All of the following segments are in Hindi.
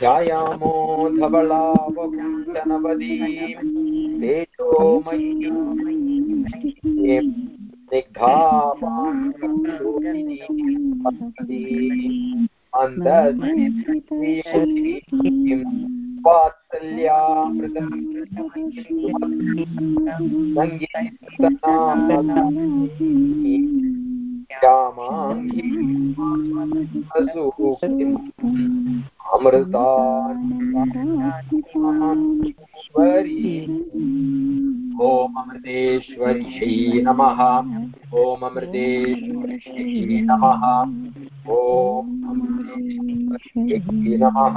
ध्यायामो धवलावकुण्ठनवदीं तेजोमयीं स्निग्धापाङ्गोहिनीं मन्दस्मियशीं वात्सल्यामृतं अमृताश्वरी ॐ अमृतेश्वर्यै नमः। ॐ अमृतेश्वर्यै नमः। ॐ अमृतेश्वर्यै नमः।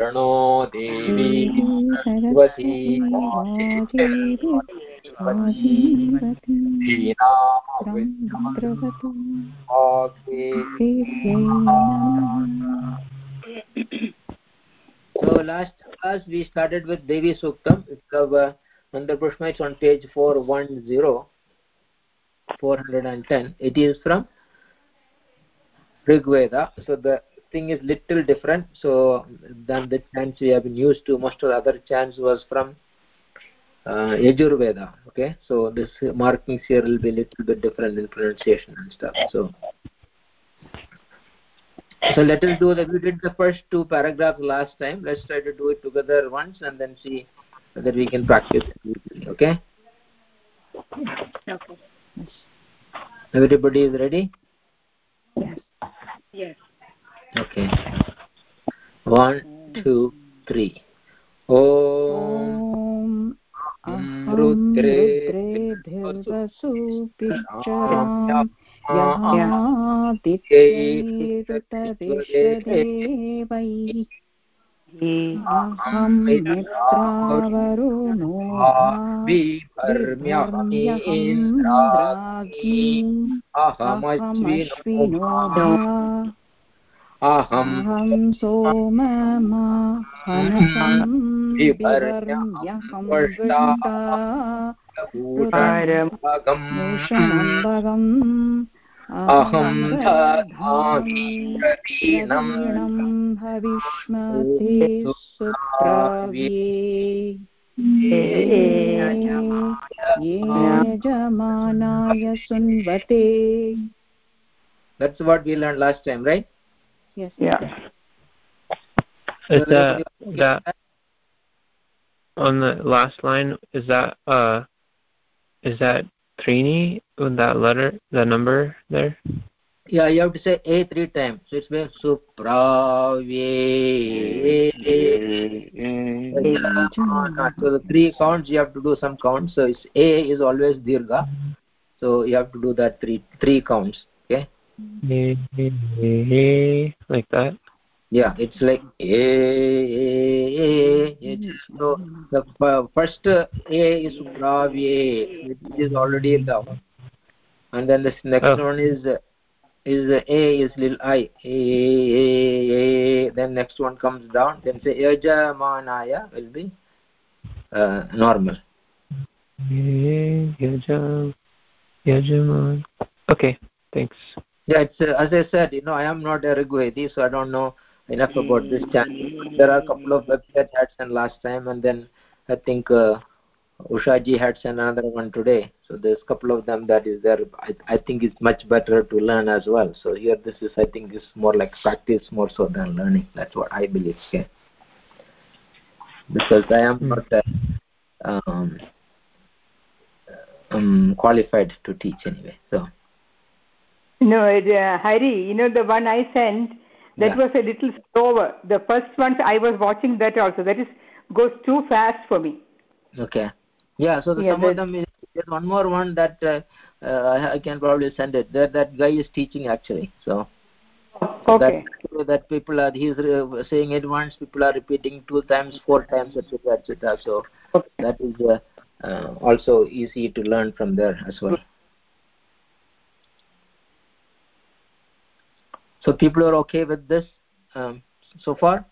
प्रणो देवी Saraswati So last class we started with Devi Suktam. It's of uh, Nanda Pushma. It's on page 410, 410. It is from Rig Veda. So the thing is little different. So than the chants we have been used to. Most of the other chants was from uh, Yajurveda. Okay, so this markings here will be little bit different in pronunciation and stuff. So so let us do that we did the first two paragraphs last time let's try to do it together once and then see whether we can practice it okay okay everybody is ready yes yes okay. One two three. Om रुद्रे रुद्रेभिर्वसुभिश्चराम् यहादित्यैरुतविश्वदेवैः अहं मित्रावरुणो बिभर्म्यहमिन्द्राग्नि अहमश्विनो अहं सोममा हनसं बिभर्म्यहं अहं दधामि प्रवीणं हविष्मते ये सुन्वते That's what we learned last time, right? Yes. Yeah. Is that that on the last line? Is that uh, is that Trini with that letter, that number there? Yeah, you have to say A three times. So it's been Supravye. So the three counts you have to do some counts. So it's A is always Dirga. So you have to do that three three counts. Okay. Like that. Yeah, it's like A. So the first A is Supravye, which is already down. And then this next oh. one is is A is little I. A, A, A. Then next one comes down. Then say Yajamanaya will be uh, normal. Yajaman. Okay, thanks. Yeah, it's uh, as I said, you know, I am not a Rigvedi, so I don't know enough about this chant. There are a couple of websites had sent last time, and then I think uh, Ushaji had sent another one today. So there's a couple of them that is there. I, I think it's much better to learn as well. So here, this is I think is more like practice more so than learning. That's what I believe. Okay. Because I am not uh, um, um, qualified to teach anyway. So. No, uh, Hari, you know the one I sent that yeah. was a little slower. The first one I was watching that also. That is goes too fast for me. Okay. Yeah. So the, yeah, some of them is there's one more one that uh, uh, I can probably send it. That that guy is teaching actually. So. okay that, that people are he's uh, saying it once people are repeating two times four times etc etc so okay. that is uh, uh, also easy to learn from there as well so people are okay with this um, so far?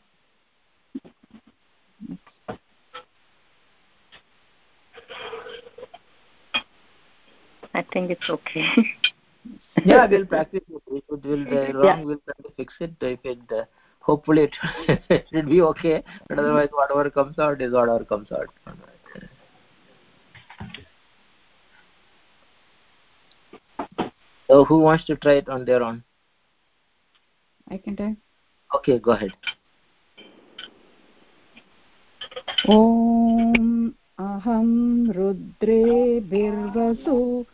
I think it's okay. yeah we'll practice it. If it will uh, wrong yeah. we'll try to fix it. If it uh, hopefully it, it will be okay. But otherwise whatever comes out is whatever comes out. So who wants to try it on their own i can try okay go ahead. ॐ अहं रुद्रे बिर्वसु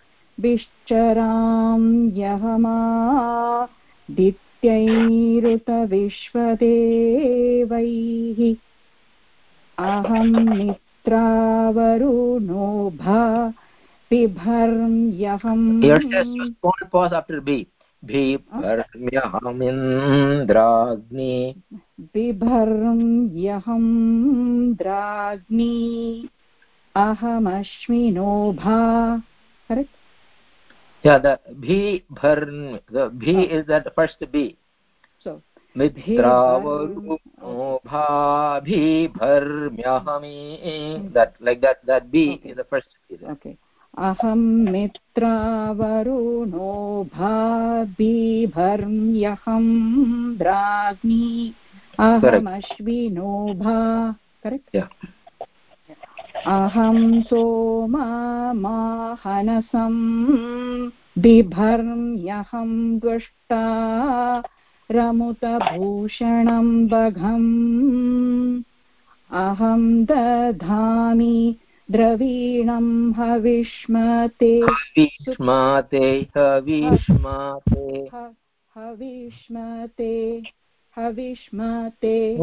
विश्चरां यहमादित्यैरुतविश्वदेवैः। अहं मित्रावरुणो भा बिभर्म्यहम् pause after b. बिभर्म्यहमिन्द्राग्नि बिभर्म्यहं द्राग्नि अहमश्विनो भा yeah the bhi bharn the bhi oh. is that first b so mitravaru bhi bharmyahami that like that that b is the first b okay अहं मित्रावरुणो भाबिभर्म्यहं द्राग्नि अहमश्विनो भा करेक्ट् अहं सोमाहनसं बिभर्म्यहं द्वष्टा रमुतभूषणं बघम्। अहं दधामि द्रवीणं हविष्मते। हविष्मते हविष्मते। हविष्मते हविष्मते।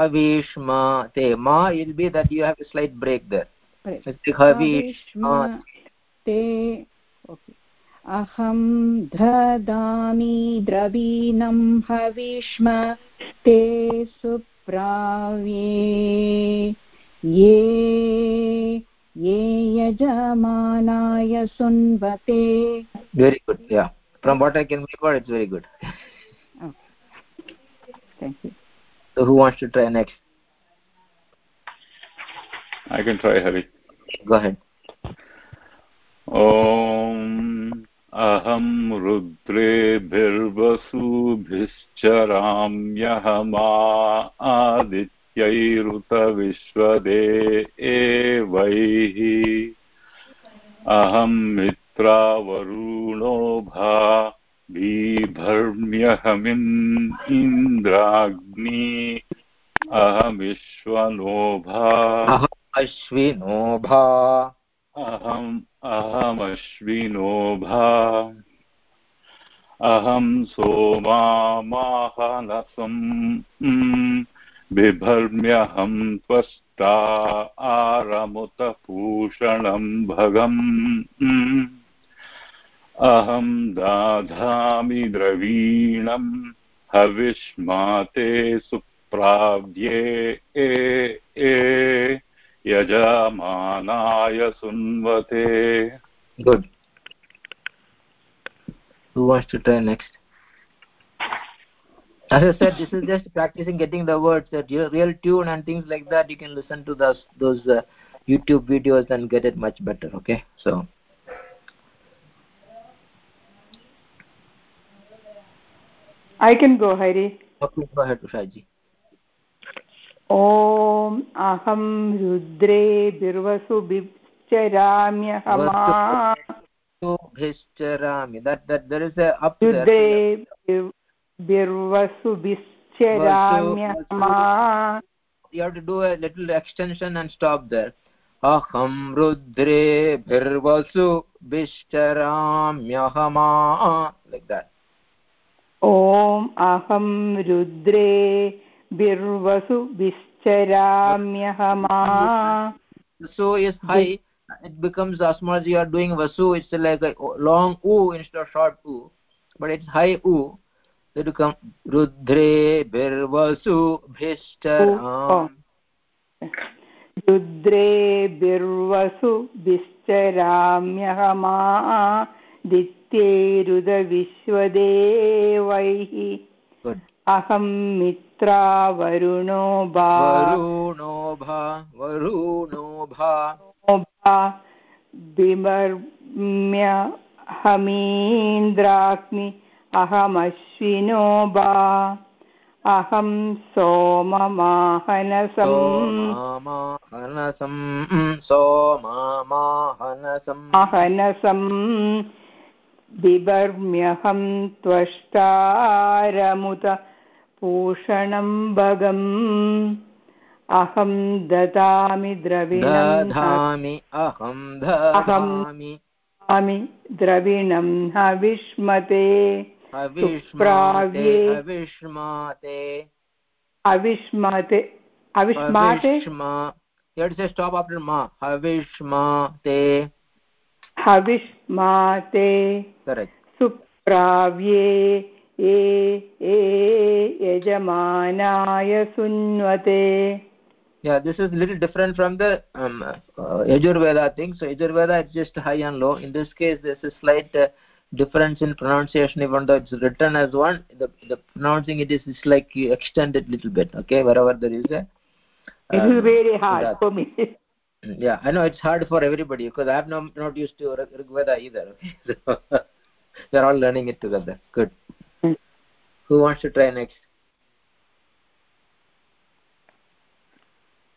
हविष्मते। May I'll be that you have slight break there हविष्मते। अहं ददामि द्रवीणं हविष्म ते सुप्राव्ये। ये ये यजमानाय सुन्वते। Very good from what I can record it's very good who want to try next I can try Hari go head ॐ अहं रुद्रेभिर्वसुभिश्चराम्यहमादित् आदित्यैरुतविश्वदे एवैः अहं मित्रावरुणो भा बीभर्म्यहमिन्द्राग्नि अहमिश्वनोभा अश्विनोभा अहम् अहमश्विनोभा अहं सोमामाहनसम्। बिभर्म्यहं त्वष्टा आरमुतपूषणं भगम्। अहं दाधामि द्रवीणं, हविष्माते सुप्राव्ये, ए ए, यजमानाय सुन्वते। Good. Who wants to as i said this is just practicing getting the words that real tune and things like that you can listen to those those uh, youtube videos and get it much better okay so i can go hari okay go ahead ushaji ॐ अहं रुद्रे बिर्वसु बिश्चरामि that that there is a up रुद्रे बिर्वसु बिश्चराम्यहमा you have to do a little extension and stop there aham rudre birvasu bishcharamyahama like that om aham rudre birvasu vischarāmyahama so is high it becomes as much as you are doing vasu it's like a long u instead of short u but it's high u रुकं रुद्रेभिर्वसुभिश्चराम् रुद्रेभिर्वसुभिश्चराम्यहमा दित्यैरुदविश्वदेवैः अहं मित्रा वरुणो भा वरुणो भा। वरुणो भा बिमर्म्यहमीन्द्राग्नि। अहमश्विनो बा अहं सोममाहनसं सोमाहनसं सोमामाहनसं आहनसं बिभर्म्यहं त्वष्टारमुत पूषणं भगम्। अहं ददामि द्रविणं दधामि अहं ददामि द्रविणं अविष्माते सुप्राव्ये- अविष्माते अविष्मते अविष्माते अविष्मा you have to say stop after ma havishmate हविष्माते correct सुप्राव्ये ए ए यजमानाय सुन्वते yeah this is little different from the um, uh, yajurveda thing so yajurveda is just high and low in this case there's a slight uh, difference in pronunciation even though it's written as one the, the pronouncing it is is like you extend it little bit okay wherever there is a it um, is very hard that. for me yeah i know it's hard for everybody because i have no, not used to Rig- rigveda either okay so we're all learning it together good Mm. who wants to try next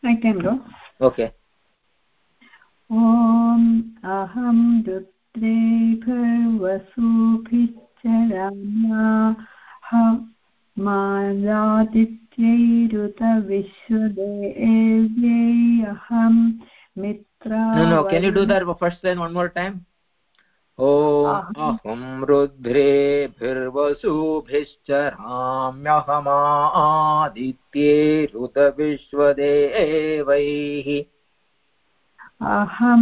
I can go. okay ॐ अहं रुद्रेभिर्वसुभिश्चराम्या मालादित्यैरुत विश्वदेव्यै अहं मित्रा no no can you do that first line one more time? ॐ अहं रुद्रेभिर्वसुभिश्चराम्यहमादित्यैरुत विश्वदेवैः अहं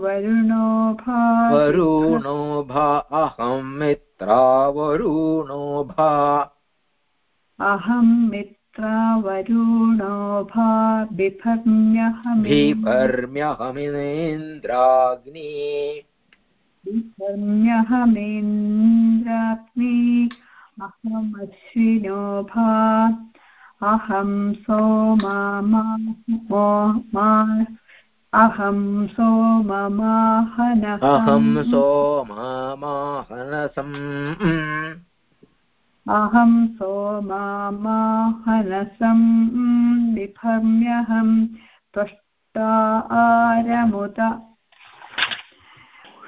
वरुणो भा वरुणो भा अहं मित्रा वरुणो भा। अहं मित्रा वरुणो भा बिभर्म्यहम् बिभर्म्यहमिन्द्राग्नि। बिभर्म्यहमिन्द्राग्नि। अहमश्विनो भा अहं सोमा मा। अहं सोममाहनः aham somamahanasam अहं सोमामाहनसं बिभर्म्यहं त्वष्टारमुत।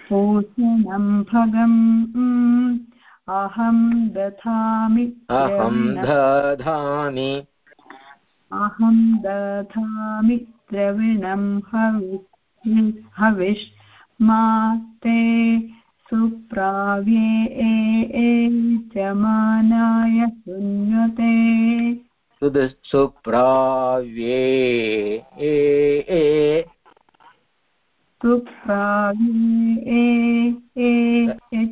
पूषणं भगम् अहं दधामि द्रविणम् dadhami अहं दधामि द्रविणं हविष् हविष् मा ते सुप्राव्ये एजमानाय शृण्वते सुद सुप्राव्ये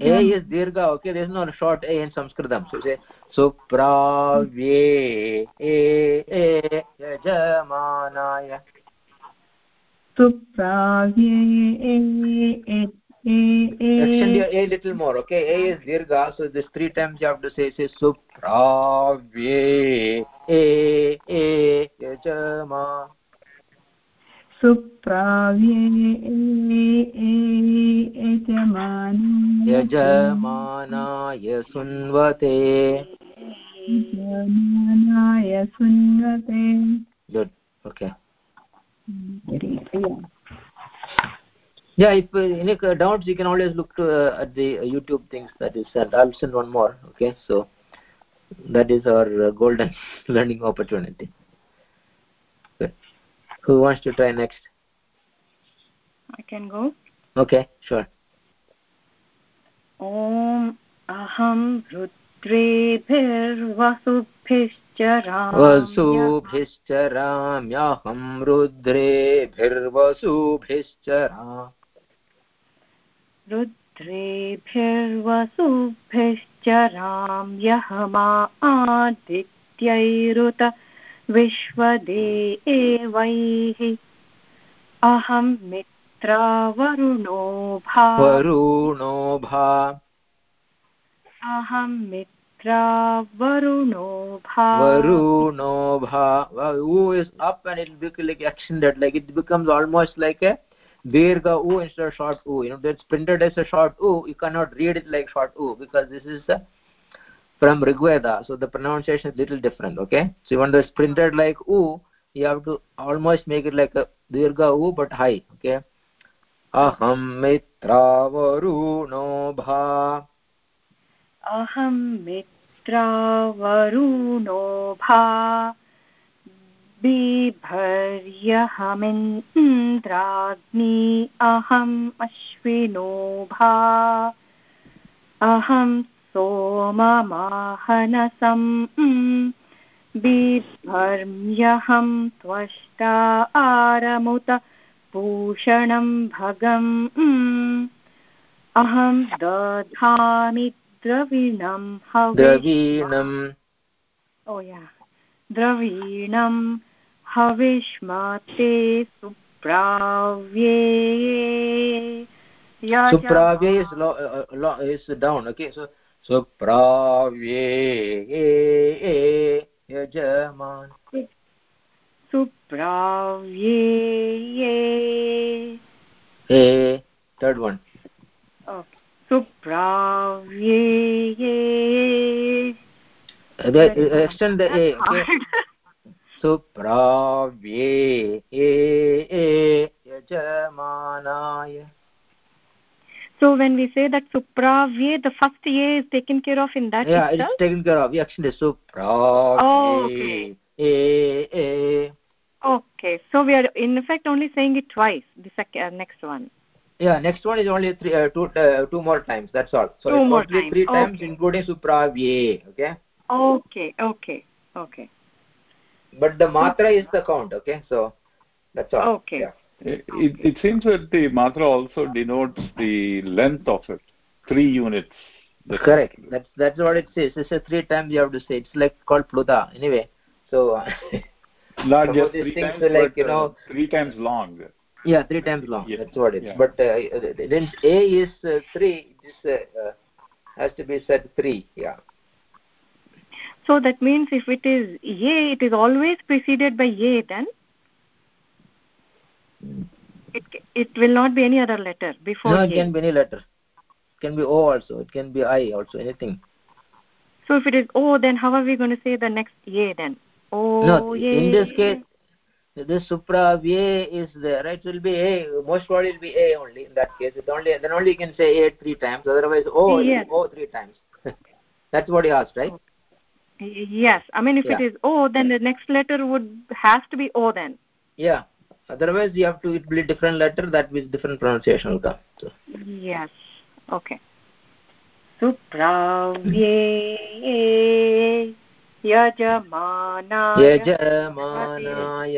A is dirgha, okay? There is no short A in Sanskritam. So say Supravye E E Yajamanaya. सुप्राव्ये extend your a little more okay a is dirgha so this three times you have to say say supravye a a yajama सुप्राव्ये यजमानाय सुन्वते यजमानाय सुन्वते good okay very clear yeah if uh, any uh, doubts you can always look to, uh, at the uh, youtube things that is sent i'll send one more okay so that is our uh, golden learning opportunity good who wants to try next I can go. okay sure ॐ अहं रुद्रेभिर्वसुभिश्च वसुभिश्चराम्यहं रुद्रेभिर्वसुभिश्चरा रुद्रेभिर्वसुभिश्च राम्यहमा आदित्यैरुत विश्वदेवैः अहं मित्रावरुणो भा वरुणो भा अहं दीर्घ ऊ इन्स्टेड् शार्ट् ऊ you know that's printed as a short ऊ you cannot read it like short ऊ because this is from Rigveda so the pronunciation is little different okay so even that's printed like ऊ you have to almost make it like दीर्घ ऊ बट् है मित्रावरुणो भा अहं भा बिभर्यहमिन्द्राग्नि अहम् अश्विनो भा अहं सोममाहनसं बिभर्म्यहं त्वष्टा आरमुत भूषणं भगम् अहं दधामि द्रविणं dravinam ओ या द्रवीणं हविष्मते सुप्राव्ये supravye is lo, uh, lo, is down okay so supravye yajaman सुप्राव्ये third one सुप्राव्ये Uh, the, uh, extend the a okay supravye yajamanaya So when we say that supravye, the first ye is taken care of in that yeah itself? it's taken care of we extend the supravye Oh, okay. a a Okay, so we are in effect only saying it twice, the second, uh, next one. yeah next one is only three uh, two uh, two more times that's all. So Two it's more times, three times including supravye okay? Okay, okay, okay, but the matra is the count okay? So that's all. Okay. yeah. It, it seems that the matra also denotes the length of it, three units. That's correct. That's that's what it says. It's a three times you have to say. It's like called pluta anyway. So uh, Not Some just three times, are like, but you know- uh, three times long. Yeah three times long Yeah. that's what it is Yeah. but uh, then a is uh, three this uh, uh, has to be said three yeah So that means if it is ye, it is always preceded by ye then? It, it will not be any other letter before no it ye. can be any letter it can be o also it can be i also anything So if it is o, then how are we going to say the next ye then? O, no ye. in this case this supravye is there right so it will be a most probably it will be a only in that case it only then only you can say a three times otherwise o it will Yes. be o three times that's what you asked right Yes, I mean if it Yeah. is o, then the next letter would has to be o then. yeah otherwise you have to it will be different letter that with different pronunciation will come so Yes. Okay. Supravye yajamanaaya यजमानाय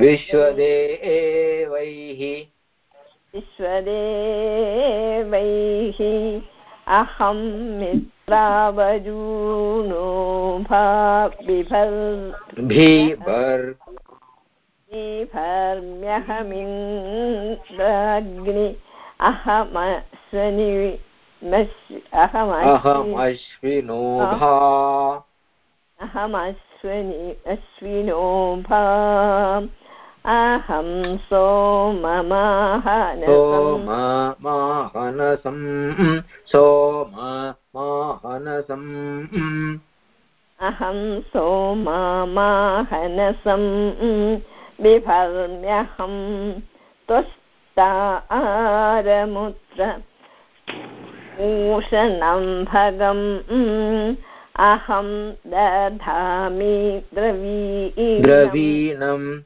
विश्वदेवैः। विश्वदेवैः अहं बिभर् भीभर् अहमस्वि अहमश्विनो भा अहमस्वनि अश्विनो भा अहं सोममाहनसम्। सोममाहनसम्। अहं सोममाहनसं बिभर्म्यहं त्वष्टारमुत्र भूषणं भगम्। अहं दधामि द्रवी द्रवीणम्।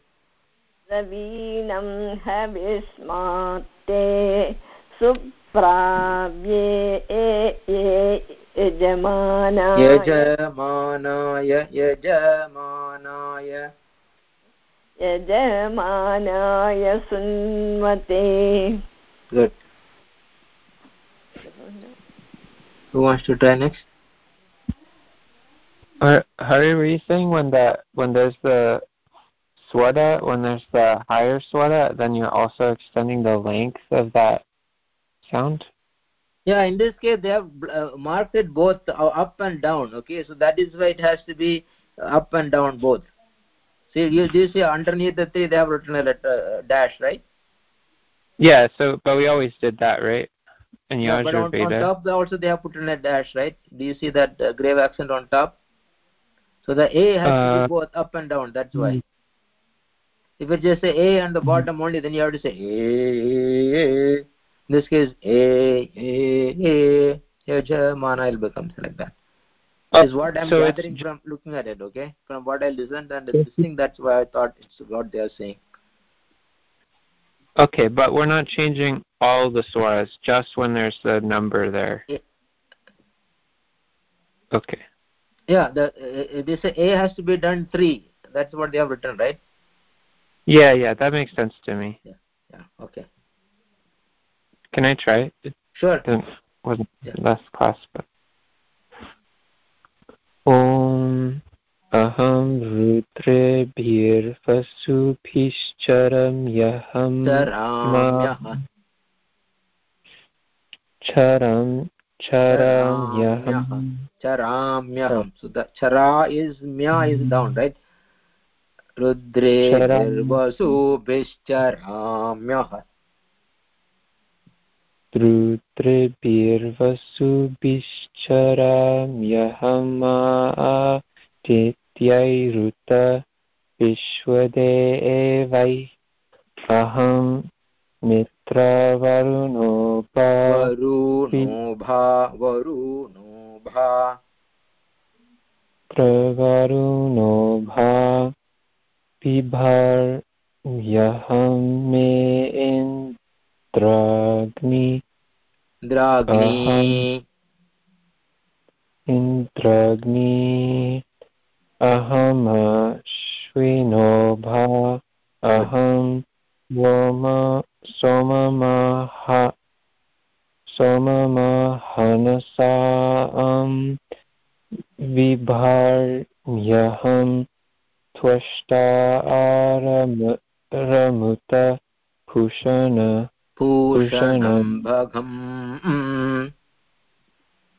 द्रवीणं हविस्मात्ते सुप्राव्ये यजमानाय यजमानाय यजमानाय यजमानाय सुन्वते good who wants to try next Har- Hari, were you saying when the when there's the swada, when there's the higher swada, then you're also extending the length of that sound? yeah in this case they have uh, marked it both uh, up and down okay? So that is why it has to be up and down both. See you, you see underneath the three they have written a letter, uh, dash right? Yeah. So, but we always did that, right? In yeah, but on, on top also they have put in a dash right? Do you see that uh, grave accent on top? So the a has to Uh, be both up and down that's why if it just say a on the bottom only then you have to say a, a. in this case a a a yajamana will become like that Oh, is what i'm so gathering from looking at it okay from what i listened and this thing that's why i thought it's what they are saying Okay, but we're not changing all the swaras, just when there's the number there. Yeah. Okay. yeah the uh, they say a has to be done three that's what they have written right Yeah, yeah, that makes sense to me. yeah yeah okay Can I try? It sure didn't, wasn't Yeah. last class, but. Om aham rudrebhirvasubhishcharam yaham charamyah charam charam yaham charamyaham so the chara is mya is down hmm. right rudre Charam. virvasubhishcharamyah रुद्रेभिर्वसुभिश्चराम्यहमादित्यैरुत विश्वदेवै अहं मित्रवरुणो भा varuno bha varuno bha प्रवरुणो भा बिभर्यहं मे इन्द्राग्नि। dragni इन्द्राग्नि अहमश्विनो भा अहं वोम सोममः सोममहनसां बिभार्यहं त्वष्टारमुत भूषण। भूषणं भगम्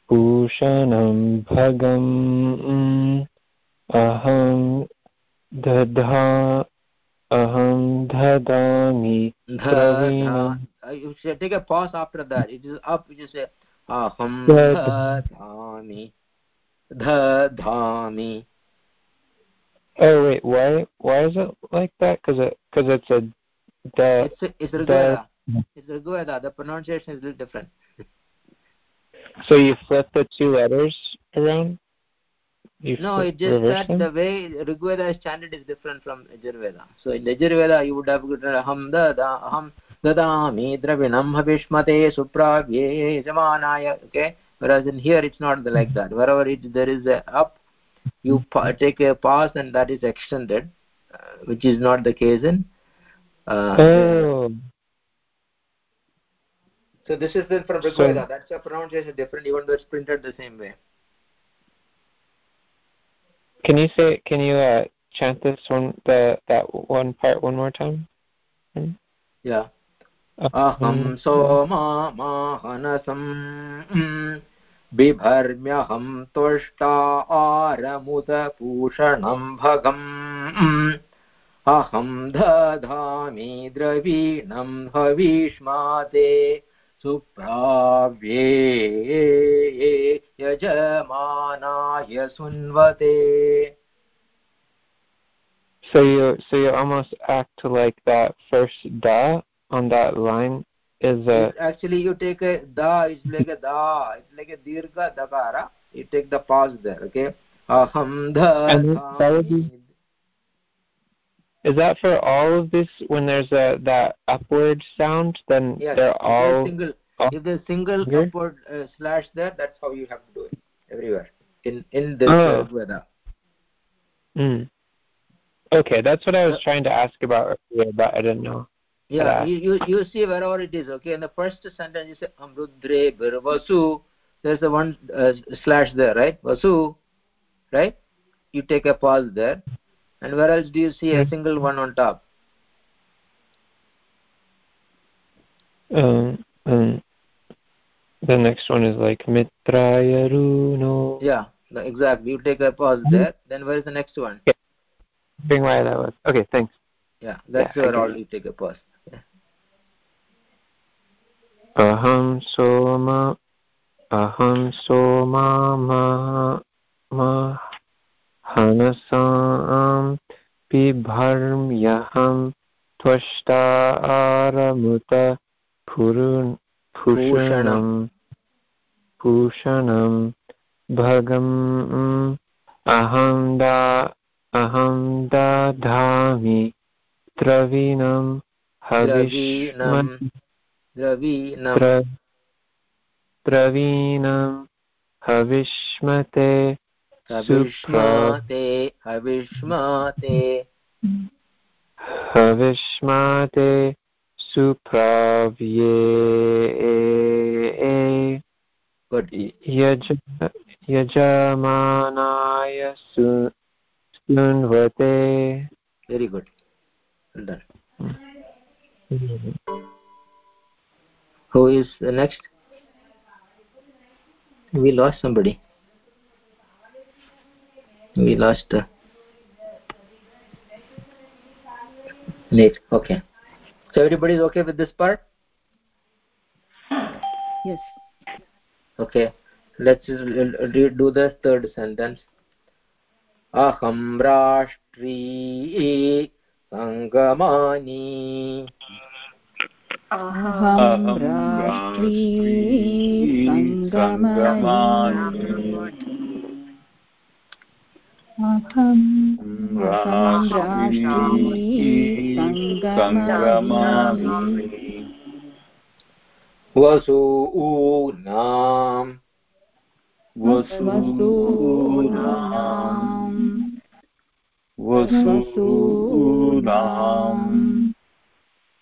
भूषणं भगम् अहं दधा अहं ददामि pause after there it is up Oh wait, why why is it like that? Because it because it's a the it's it's rigveda it's rigveda the pronunciation is a little different so you flip the two letters around. you No, it's just that them? the way Rigveda is chanted is different from Yajurveda. So in Yajurveda, you would have written Aham uh, dada, Aham dadami dravinam havishmate supravye jamanaya. Okay? Whereas in here, it's not like that. Wherever it, there is a up, you pa- take a pause and that is extended, uh, which is not the case in. Uh, Oh, So this is the from Rigveda. That's a pronunciation different, even though it's printed the same way. can you say? Can you uh, chant this one, the that one part one more time? Yeah. Uh, अहं सोमामाहनसम् बिभर्म्यहं त्वष्टा आरमुदपूषणं भगम्। अहं दधामि द्रवीणं हविष्माते सुप्राव्ये यजमानाय सुन्वते। So you so you almost act like that first da on that line? Is a actually you take a da it's like a da it's like a dirgha dakara you take the pause there okay aham And that would dha be- is that for all of this when there's a that upward sound then yes they're if all single all if there's single here? upward uh, slash there that's how you have to do it everywhere in in this Oh. uh, Veda. mm. okay that's what I was trying to ask about earlier but I didn't know yeah you, you you see wherever it is okay? In the first sentence you say amrudre birvasu there's the one uh, slash there right? Vasu right? You take a pause there. And where else do you see a Hmm. single one on top? Um, um the next one is like mitraya runo yeah exactly you take a pause Hmm. there. Then where is the next one? Bring why that was okay thanks. Yeah that's Yeah, where all you take a pause aham soma ma ma hanasam bibharmyaham त्वष्टारमुत पुरुन् भूषणम् भूषणं भगम् अहं दा अहं दधामि द्रविणं द्रवीणं हविष्म द्रवीणं द्र द्रवीणं हविष्मते हविष्माते हविष्माते। हविष्मते सुप्राव्ये। यज यजमानाय सुन्वते। Well done. who is the next we lost somebody we lost uh, Nate. okay so everybody is okay with this part yes okay let's just l- l- read do the third sentence aham rashtri sangamani अहं राष्ट्री सङ्गमनि अहं सङ्गमनि वसूनाम्। वसूनाम्। वसूनाम्।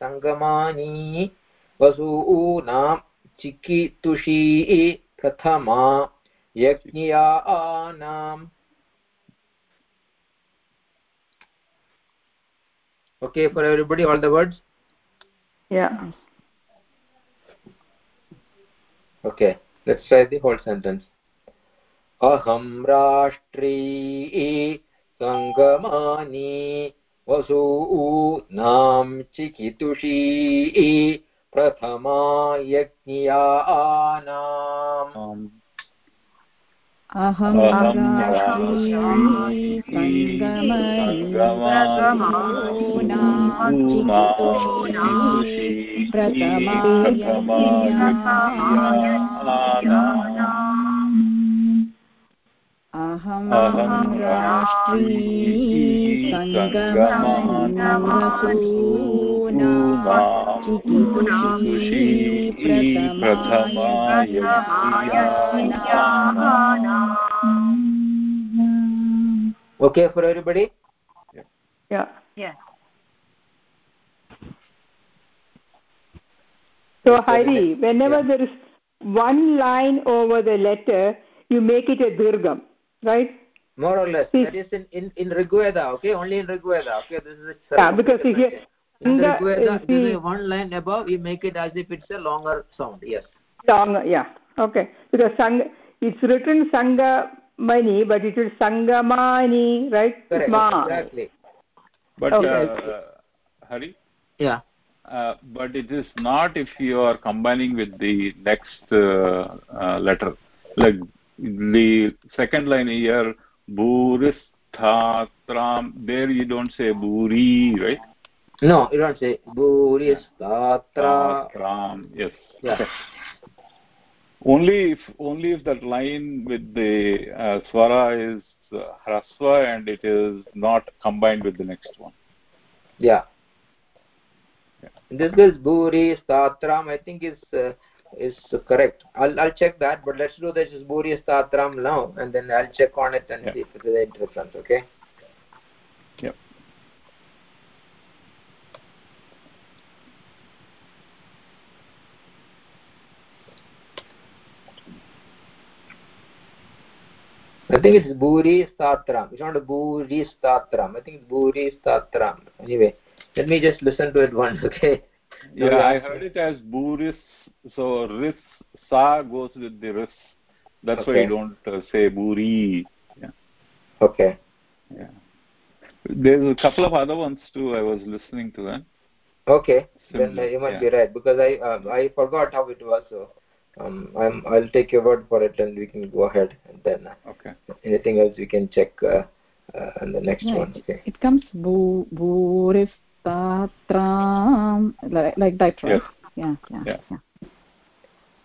Sangamani Vasu'unam Chikitushi Prathama Yajnyanam Okay for everybody, all the words? yeah Okay, let's try the whole sentence. अहं राष्ट्री सङ्गमानि वसूनां चिकितुषी प्रथमा यज्ञानाम् आम्। अहं अहं राष्ट्री सङ्गमयि अहं राष्ट्री सङ्गमयूरसूना okay for everybody yeah Yeah. so hari whenever there is one line over the letter you make it a dirgham right? More or less. See- that is in in in rigveda okay? Only in rigveda okay? This is a yeah because you hear in the Sangha rigveda is there is the- one line above you make it as if it's a longer sound yes. Long yeah okay. Because sang it's written sangamani but it is sangamani right? Correct Ma. exactly. But Okay. uh, hari? Yeah. Uh, but it is not if you are combining with the next uh, uh, letter like the second line here bhuristhatram there you don't say bhuri right? No you don't say bhuristatra Tatram, yes. Yeah. okay. only if only if that line with the uh, swara is uh, hrasva and it is not combined with the next one. Yeah. In this is bhuri statram i think is uh, is correct i'll i'll check that but let's do this is bhuri statram now and then i'll check on it and Yeah. see if it is a difference okay Yep. I think it's Bhuri Statram. It's not a Bhuri Statram. I think it's Bhuri Statram. Anyway, let me just listen to it once, okay? yeah i heard it as buris so ris sa goes with the ris that's why you don't uh, say buri yeah Okay. yeah there's a couple of other ones too i was listening to them Okay. Then uh, you might yeah. be right because I uh, I forgot how it was. So um, I'm I'll take your word for it and we can go ahead and then uh, okay anything else we can check uh, uh, on the next Right. one. Okay. It comes bu buristatram like, like that, right? Yeah, yeah, Yeah. yeah.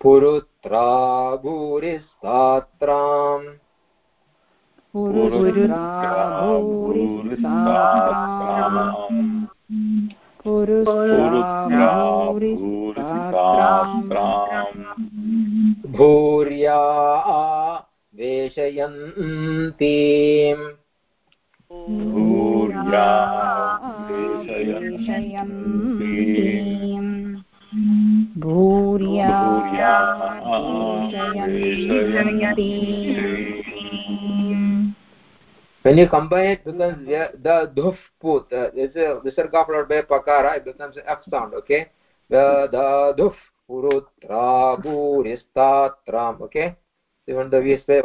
पुरुत्रा भूरिस्तात्राम् पुरुत्रा भूरिस्तात्राम् पुरुत्रा भूरिस्तात्राम् Purusra bhuristatram भूर्या वेशयन्तीम् Bhurya Veshayam When you combine it, becomes the the dhuf put. Uh, there's a visarga followed by pakara. It becomes an F sound. Okay. दधुः पुरुत्रा भूरिस्तात्रामके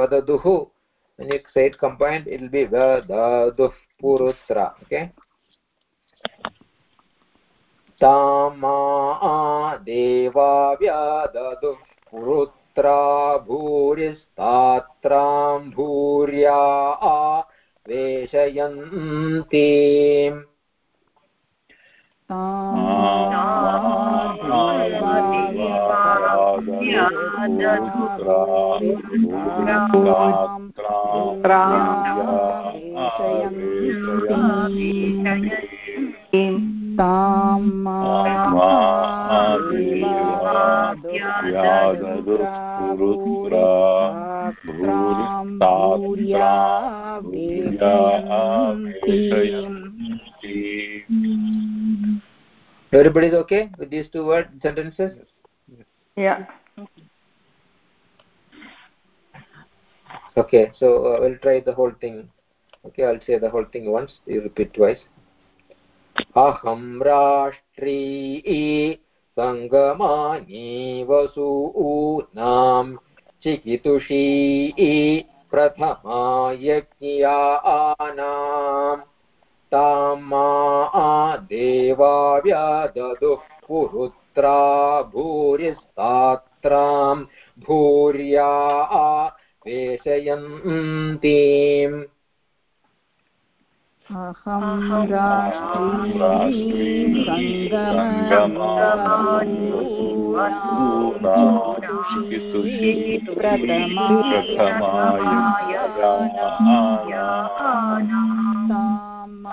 वदधुः सैट् कम्पैण्ड् इल् बि वदधुः पुरुत्र ओके तामा देवा व्याददुः पुरुत्रा भूरिस्तात्रां भूर्या आ वेषयन्ती भूर्या वेशयन्तीम् तां Everybody is okay with these two word sentences? Yeah. Okay, so uh, we'll try the whole thing. Okay, I'll say the whole thing once. You repeat twice. अहं राष्ट्री सङ्गमानि वसूनां चिकितुषी प्रथमा यज्ञानाम् तां मा देवा व्यददुः पुरुत्रा भूरिस्तात्रां भूर्या वेशयन्तीम् अहं राष्ट्री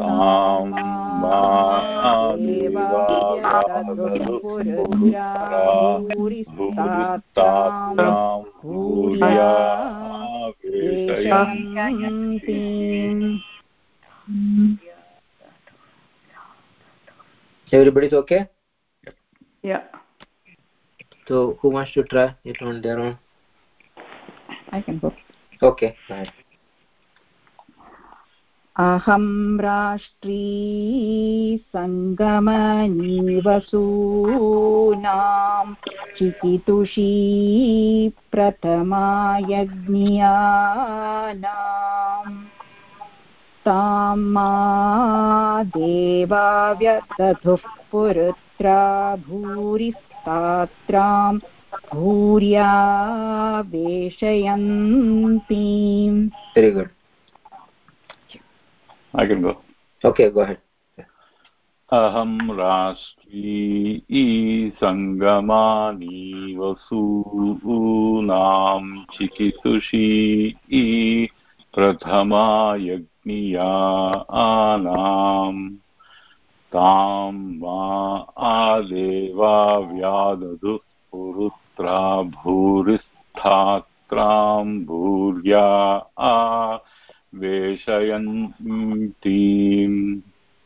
यज्ञानाम् तां मा भूरिस्तात्रां भूर्या Everybody's okay? Yeah. So who wants to try it on their own? I can go. Okay, fine. अहं राष्ट्री सङ्गमनीवसूनां चिकितुषी प्रथमा यज्ञानाम् तां मा देवा व्यदधुः पुरुत्रा भूरिस्तात्रां भूर्या good. I can go. Okay, go ahead. अहं राष्ट्री सङ्गमानि वसूनां चिकितुषी प्रथमा यज्ञियानाम् तां मा आदेवा व्यादधुः पुरुत्रा भूरिस्थात्रां भूर्या आ वेशयन्तीम्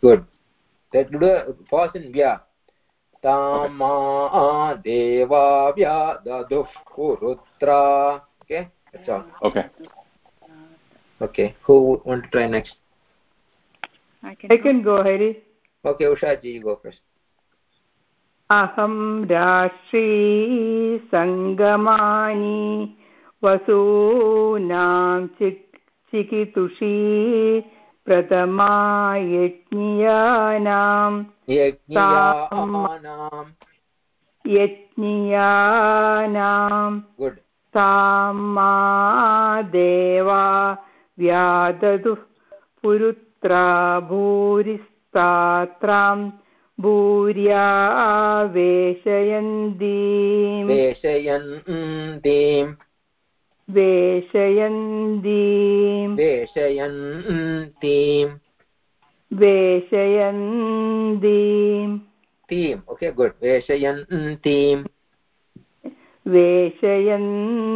Good. That do in vya. Tama deva vya daduh purutra. Okay, that's all. Okay. Okay, who want to try next? I can, I can go, Hari. Okay, Usha ji, you go first. अहं राष्ट्री सङ्गमानि वसूनां चिक् चिकितुषी प्रथमा यज्ञियानां Yajnyaanam. यज्ञियानां Good. तामा देवा व्याददुः पुरुत्रा भूरिस्तात्रां भूर्या वेशयन्तीम्. वेशयन्तीम् Veshayantim. वेशयन्तीम् Team. Okay, good. Veshayantim. वेशयन्तीम्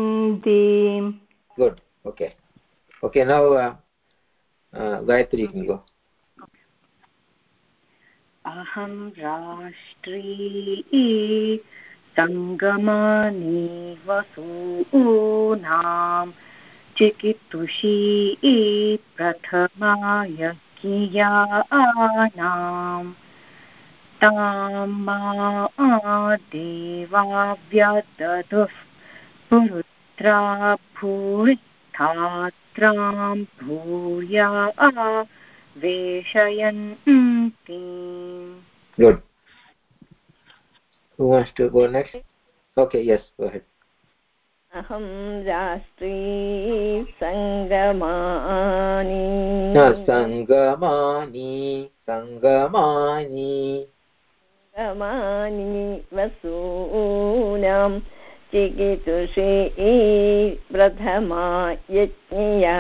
Good. Okay. Okay, now uh, uh, Gayatri, you can go. अहं राष्ट्री सङ्गमानि वसूनां चिकितुषी प्रथमा यज्ञियानाम् तां मा देवा व्यदधुः पुरुत्रा भूरिधात्रां भूर्या वेशयन्तीम् Good. Who wants to go next? Okay, yes, go ahead. अहं राष्ट्री सङ्गमानि न सङ्गमानि सङ्गमानि सङ्गमानि वसूनां चिकितुषे प्रथमा यज्ञया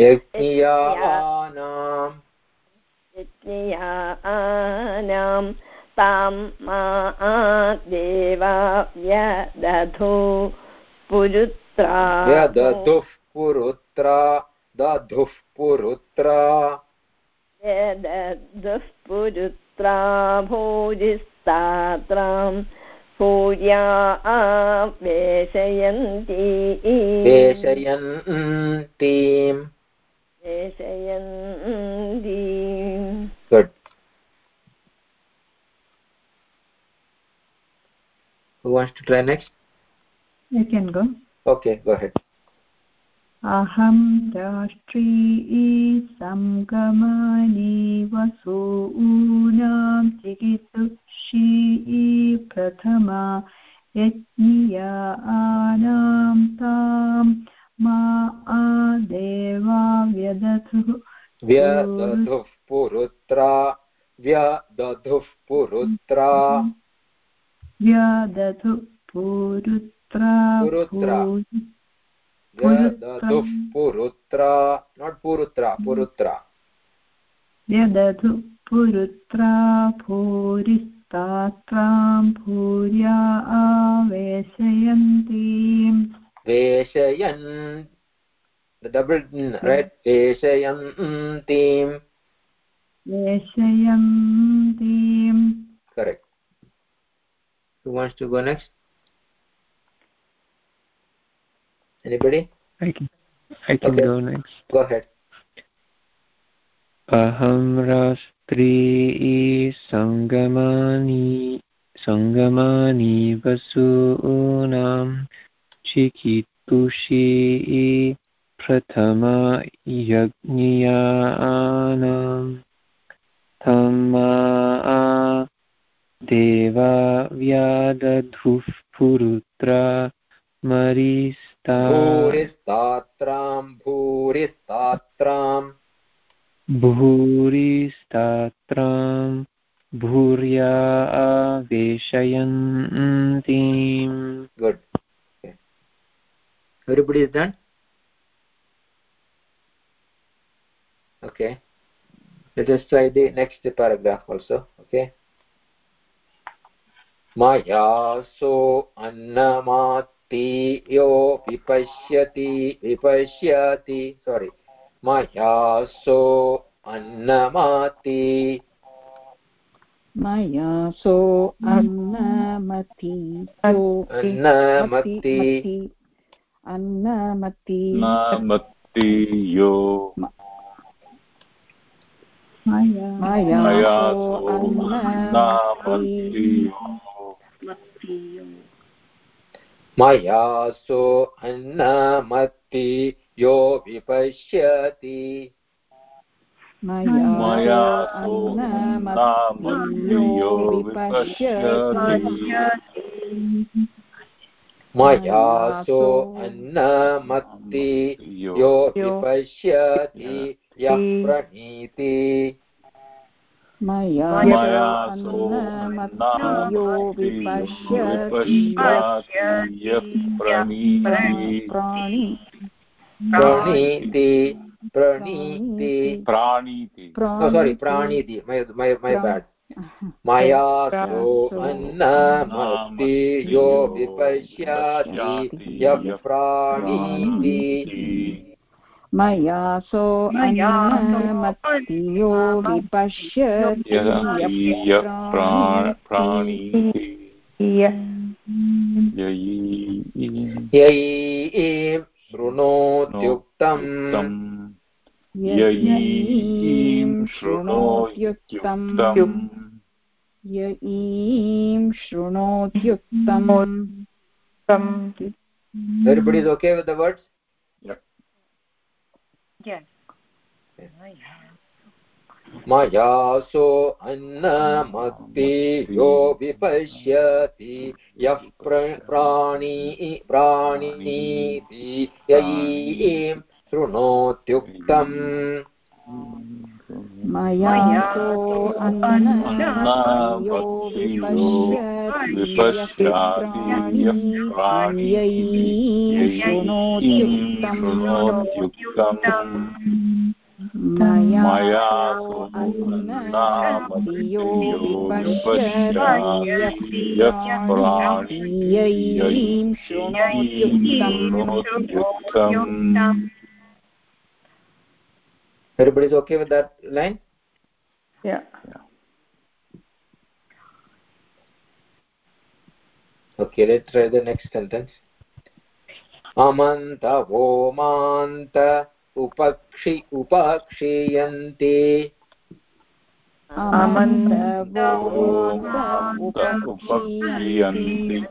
यज्ञयावानां यज्ञयानां तां मा देवा व्यदधो पुरुत्रा व्यदधुः पुरुत्रा दधुः पुरुत्रा। व्यदधुः पुरुत्रा भोजिस्तात्रां भूया वेशयन्ती पेशयन्तीम् वेशयन्ती Good. Who wants to try next? I can go. Okay, go ahead. अहं राष्ट्री सङ्गमानि वसूनां चिकित्सुषी प्रथमा यज्ञियानां तां मा देवा व्यदधुः व्यदधुः पुरुत्रा व्यदधुः पुरुत्रा व्यदधु पुरुत्रा। पुरुत्रा. भूरिस्तात्रां भूर्या आवेशयन्तीम् वेशयन् n, right? वेशयन्तीम्। वेशयन्तीम्। Correct. Who wants to go next anybody I can I can Okay. go next. go ahead अहं राष्ट्री सङ्गमानि सङ्गमानि वसूनां चिकितुषी प्रथमा यज्ञियानां थमा देवा व्यादधुः पुरुत्रा मरिस्ता भूरिस्तात्रां भूरिस्तात्रां भूरिस्तात्रां भूर्या आवेशयन्तीम् okay. everybody is done okay let us try the next paragraph also okay मयासो अन्नमात्ति yo विपश्यति विपश्यति sorry मयासो अन्नमाति मया सो अन्नमति यो अन्नमति। अन्नमति। नामत्ति यो। मया मया सो सो अन्नमत्ति यो विपश्यति। मया मया सो सो विपश्यति विपश्यति मयासो अन्नमत्ति यो विपश्यति। यः प्रणीति। मया मया सो सो अन्नमति यो विपश्यति। विपश्यति। प्रणीति प्राणि। प्रणीति प्रणीति। प्राणीति। oh, sorry praniti my my my bad. मयासो अन्नमस्ति यो विपश्यति। यः प्राणीति। मया सो अन्नमति यो विपश्यति यः प्राण प्राणीति। ययि ययि शृणोत्युक्तम्। ययीं शृणोत्युक्तम्। य ईं शृणोत्युक्तम्। Um, everybody is okay with the words? Yes मयासो अन्नमपि यो विपश्यति यः प्राणी प्राणीति ययीं शृणोत्युक्तम्। मयासो अन्नमयो विपश्यति यः प्राणियैः शृणोत्युक्तम्। मयासो अन्नमयो विपश्यति यः प्राणियैः शृणोत्युक्तम् everybody is okay with that line yeah okay let's try the next sentence अमन्त वोमान्त उपक्षि उपक्षीयन्ते उपक्षीयन्ति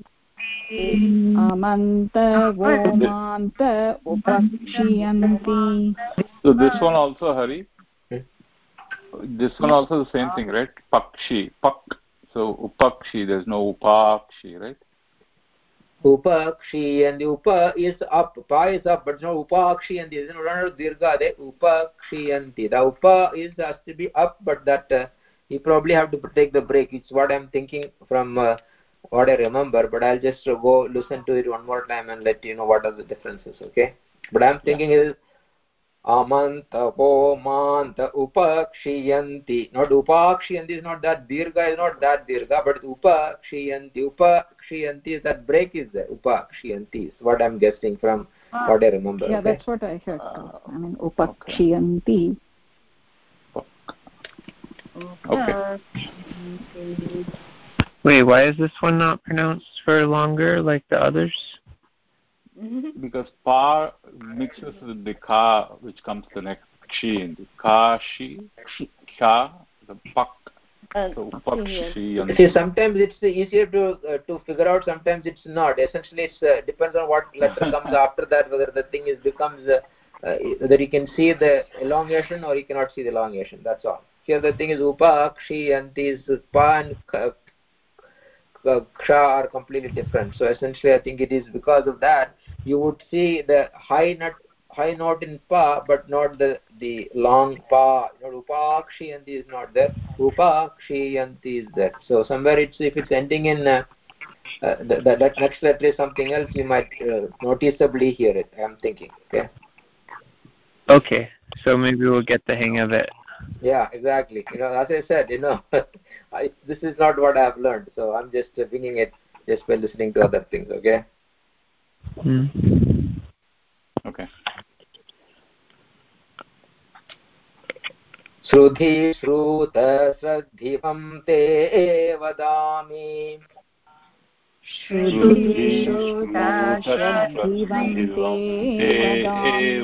अमन्तवोमान्त उपक्षीयन्ति So this one also, Hari. Hmm. This one also the same thing, right? Pakshi, pak. So upakshi, there's no upakshi, right? Upakshi and the upa is up pa is up but no upakshi and there is no dirgha there upakshi and the upa is has to be up but that uh, you probably have to take the break. It's what i'm thinking from uh, what i remember but i'll just uh, go listen to it one more time and let you know what are the differences okay? But i'm thinking is amanta manta upakshiyanti not upakshiyanti is not that dirgha is not that dirgha but upakshiyanti upakshiyanti is that break is there upakshiyanti is what i'm guessing from ah, what i remember Yeah, okay? that's what I heard. too. I mean, upakshyanti. Okay. Wait, why is this one not pronounced for longer like the others? Because pa mixes with the ka, which comes the next chi in the ka, shi, kha, the pak. So upakshi see sometimes it's easier to uh, to figure out sometimes it's not. Essentially it uh, depends on what letter comes after that whether the thing is becomes uh, uh, whether you can see the elongation or you cannot see the elongation. That's all. Here the thing is upa akshi and these pa and k- k- ksha are completely different. So essentially i think it is because of that you would see the high note high note in pa but not the the long pa. You know upakshiyanti is not there. Upakshiyanti is there. So somewhere it's if it's ending in uh, uh, that, that that next letter is something else you might uh, noticeably hear it i'm thinking okay? Okay, so maybe we'll get the hang of it. yeah exactly. You know as i said you know I, this is not what i have learned so i'm just uh, bringing it just by listening to other things okay Hmm. Okay. श्रुधि श्रुत श्रद्धिवं ते वदामि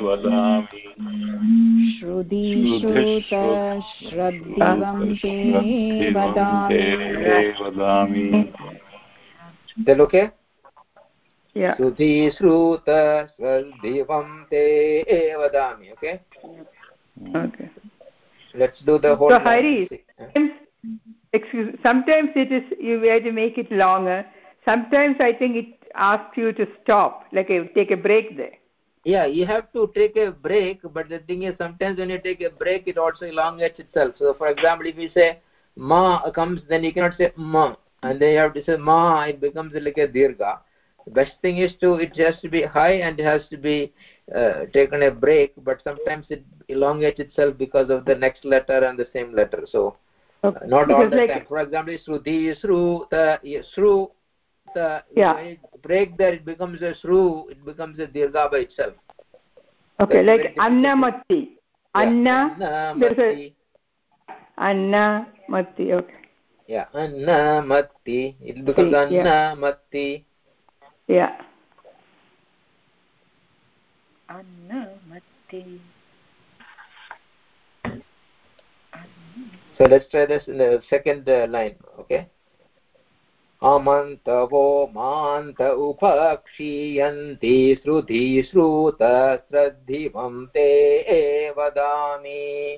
वदामि श्रुति श्रुत श्रद्धिवं ते वदामि वदामि Still okay? yeah श्रुति श्रुत श्रद्धिवं ते वदामि okay okay let's do the whole So, line. Hari, See, uh, excuse sometimes it is you have to make it longer sometimes i think it asks you to stop like a, take a break there yeah you have to take a break but the thing is sometimes when you take a break it also elongates itself so for example if you say ma comes then you cannot say ma and then you have to say ma it becomes like a dirgha the best thing is to it has to be high and it has to be uh, taken a break but sometimes it elongates itself because of the next letter and the same letter. So uh, not all the like- time. For example shruti shru the shru the Yeah. break there it becomes a shru it becomes a dirgha by itself. Okay That's like annamatti. Anna annamatti. annamatti okay. Yeah annamatti. It becomes yeah. annamatti yeah so let's try this in the second uh, line okay अमन्तवो मान्त उपक्षीयन्ति श्रुति श्रुत श्रद्धिवं ते वदामि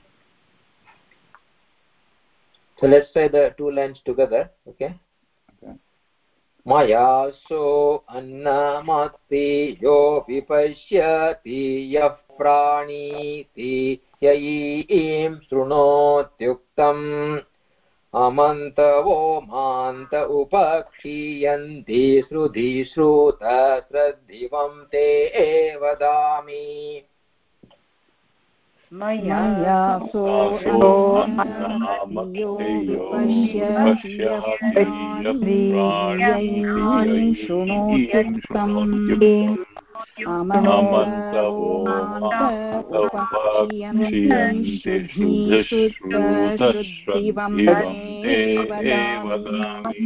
So let's try the two lines together, okay? मयासो अन्नमस्ति यो विपश्यति यः प्राणीति ययीं शृणोत्युक्तम् अमन्तवो मान्त उपक्षीयन्ति श्रुधि श्रुत श्रद्धिवं ते वदामि शृणोत्युक्तम् अमन्तवो मान्त उपक्षीयन्ति वदामि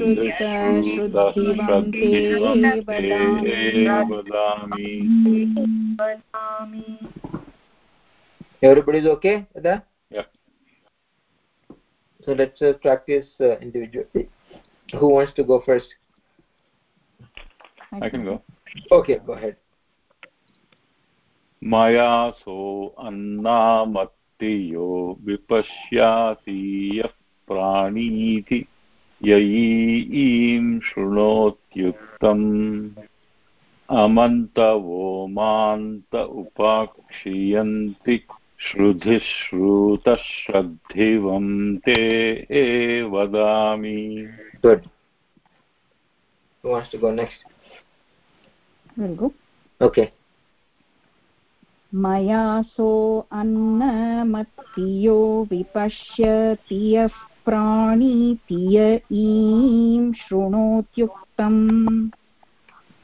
श्रुतिश्रुतश्रुद्धिवं ते वदामि Everybody's okay with that? So let's uh, practice uh, individually. Who wants to go first? I can go. Okay, go ahead. मयासो अन्नामत्तियो विपश्याति यः प्राणीति ययीं शृणोत्युक्तम् अमन्तवो मान्त उपाक्षियन्ति श्रुधिश्रुतश्रद्धिवं ते वदामि Good. Who wants to go next? Will go. Okay. मयासो अन्नमत्तियो विपश्यति यः प्राणीति य ईं शृणोत्युक्तम्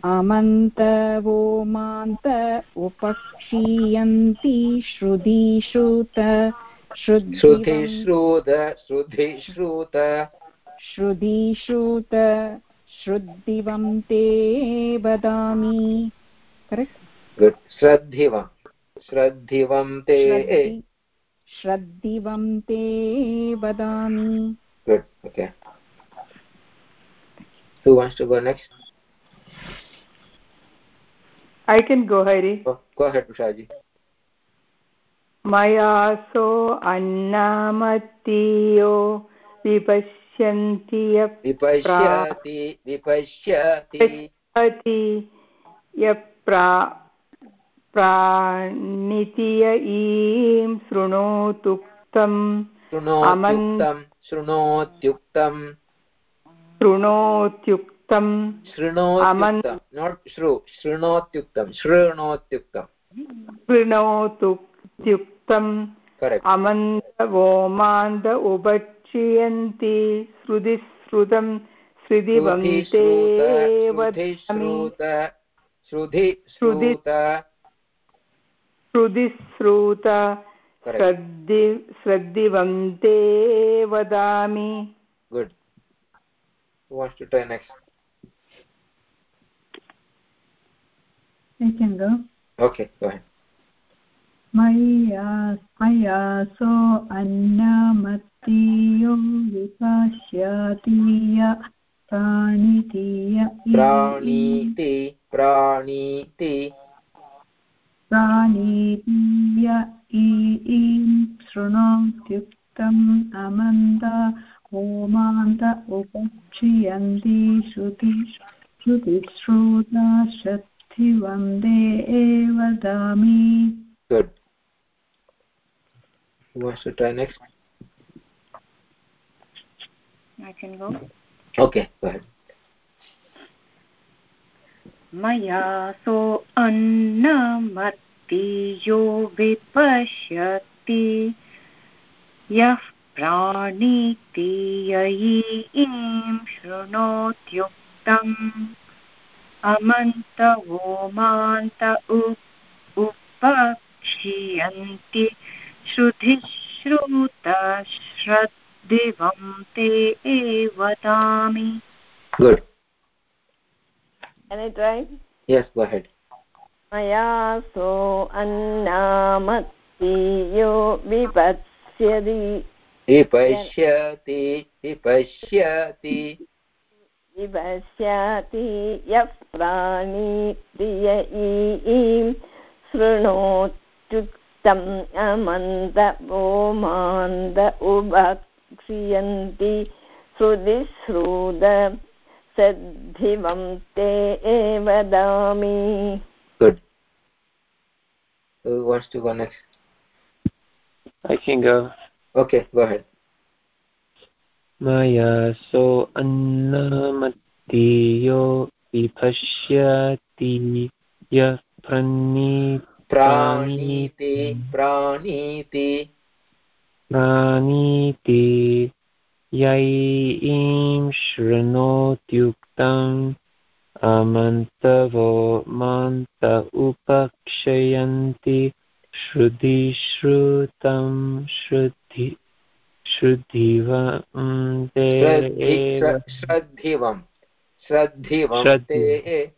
अमन्तवो मान्त उपक्षीयन्ति श्रुधिश्रुत श्रुति श्रुद्धिवं श्रुत श्रुति श्रुत श्रुधिश्रुत श्रुद्धिवं ते वदामि श्रद्धिवं। श्रद्धिवं ते। श्रद्धिवं ते वदामि। Good. Okay. Who wants to go next? I can go, Hari. Go, go ahead, Ushaji. मयासो अन्नमत्तियो विपश्यन्ति विपश्यति विपश्यति यति यप्रा प्राणितिय ईं शृणोतुक्तम् शृणोत्युक्तं शृणोत्युक्तं शृणोत्युक्तम् शृणोत्युक्तं नाट् श्रु शृणोत्युक्तं शृणोत्युक्तं शृणोतुक्त्युक्तम् करेक्ट् अमन्तवोमान्त उपक्षीयन्ति श्रुतिश्रुतं श्रुतिवं ते श्रुत श्रुधि श्रुधि- श्रुत Correct. श्रद्धि श्रद्धिवं ते वदामि. Who wants to try next? I can go. Okay, go ahead. मया मयासो अन्नमत्तीयो विपश्यतीय प्राणितीय प्राणीति प्राणीति प्राणीतीय ईं शृणोत्युक्तम् अमन्त ओमान्त उपक्षियन्ति श्रुति श्रुतिश्रुता श्रद्धिवन्दे वदामि Good. who wants to try next? I can go. Okay go ahead. मया सो अन्नमत्ति यो विपश्यति। यः प्राणीति ययीं शृणोत्युक्तम्। अमन्त ओमान्त उपक्षियन्ति श्रुतिश्रुतश्रद्धिवं ते वदामि good. Can I try? yes go ahead. मया सो अन्नामत्ति यो विपत्स्यति विपश्यति विपश्यति। विपश्यति यः प्राणीप्रियईं शृणोत्युक्तम् अमन्त ओमान्त उभक्षियन्ति श्रुतिश्रुत सद्धिवं ते वदामि good. Who wants to go next? I can go. okay go ahead. मया सो अन्नमत्ति यो विपश्यति यः प्रणी प्राणीति प्राणीति। प्राणीति यैं शृणोत्युक्तम् अमन्तवो मान्त उपक्षयन्ति श्रुतिश्रुतं श्रुति श्रुतिवं ते श्रद्धि- श्र- श्रद्धिवं श्रद्धिवं श्रद्धि- ते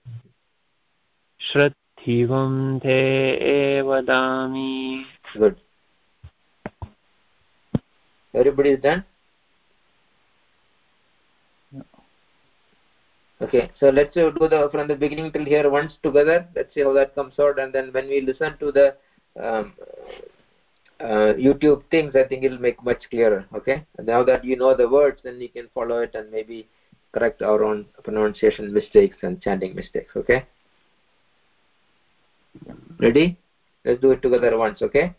श्रद्धिवं ते वदामि good everybody is done okay so let's uh, do the from the beginning till here once together let's see how that comes out and then when we listen to the um, uh, YouTube things, I think it'll make much clearer. Okay. Now that you know the words, then you can follow it and maybe correct our own pronunciation mistakes and chanting mistakes. Okay. Ready? Let's do it together once. Okay.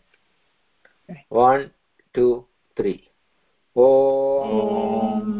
okay. One, two, three. Om. Om.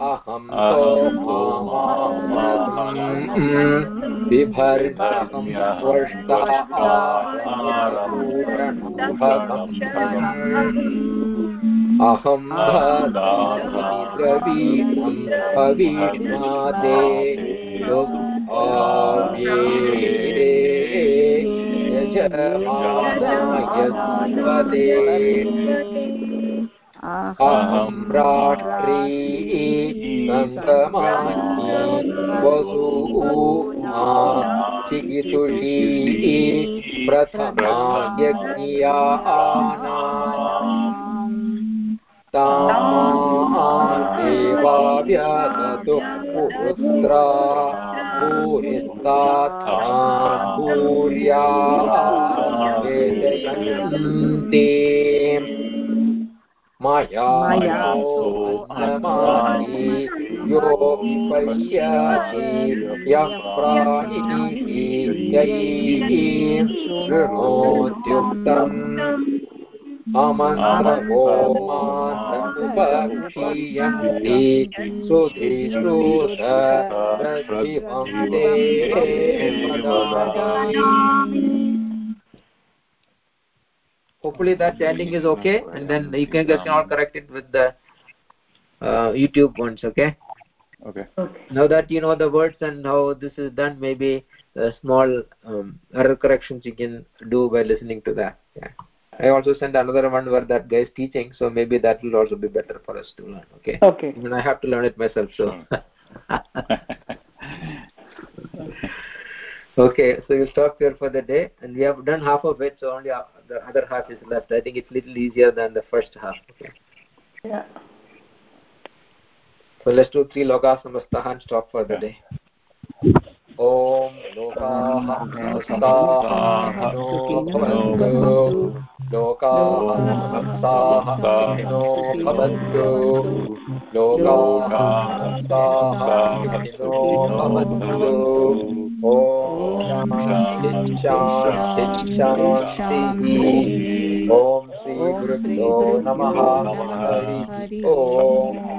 अहं बिभर्गहं अहं द्रवीणं भविष्माते दुःखाव्ये यजमानाय स्वदे अहं राष्ट्री सङ्गमानी वसूना चिकितुषी प्रथमा यज्ञाना तान् देवाव्यदतु पुत्रा भूरिस्ताथा भूर्या वेदयन्ति मया नमामि यो विपश्यति यः प्राणिः शृणोत्युक्तम् अमन्त्रवो मान्तमुपक्षीयन्ति श्रुतिश्रुत प्रतिमं ते वदामि hopefully that chanting is okay and then you can just all correct it with the uh, youtube ones okay? Okay. Now that you know the words and how this is done maybe uh, small um, error corrections you can do by listening to that yeah. I also sent another one where that guy is teaching so maybe that will also be better for us to learn okay? Okay. I, mean, I have to learn it myself so Okay, so you stop here for the day, and we have done half of it, so only uh, the other half is left. I think it's little easier than the first half. Okay. Yeah. So let's do three loga samastah and stop for the day. ॐ लोकाः समस्ताः भवन्तु लोकाः समस्ताः नो भवन्तु लोकाः समस्ताः ॐ चाष्टि ॐ श्रीगुरुभ्यो नमः ओम्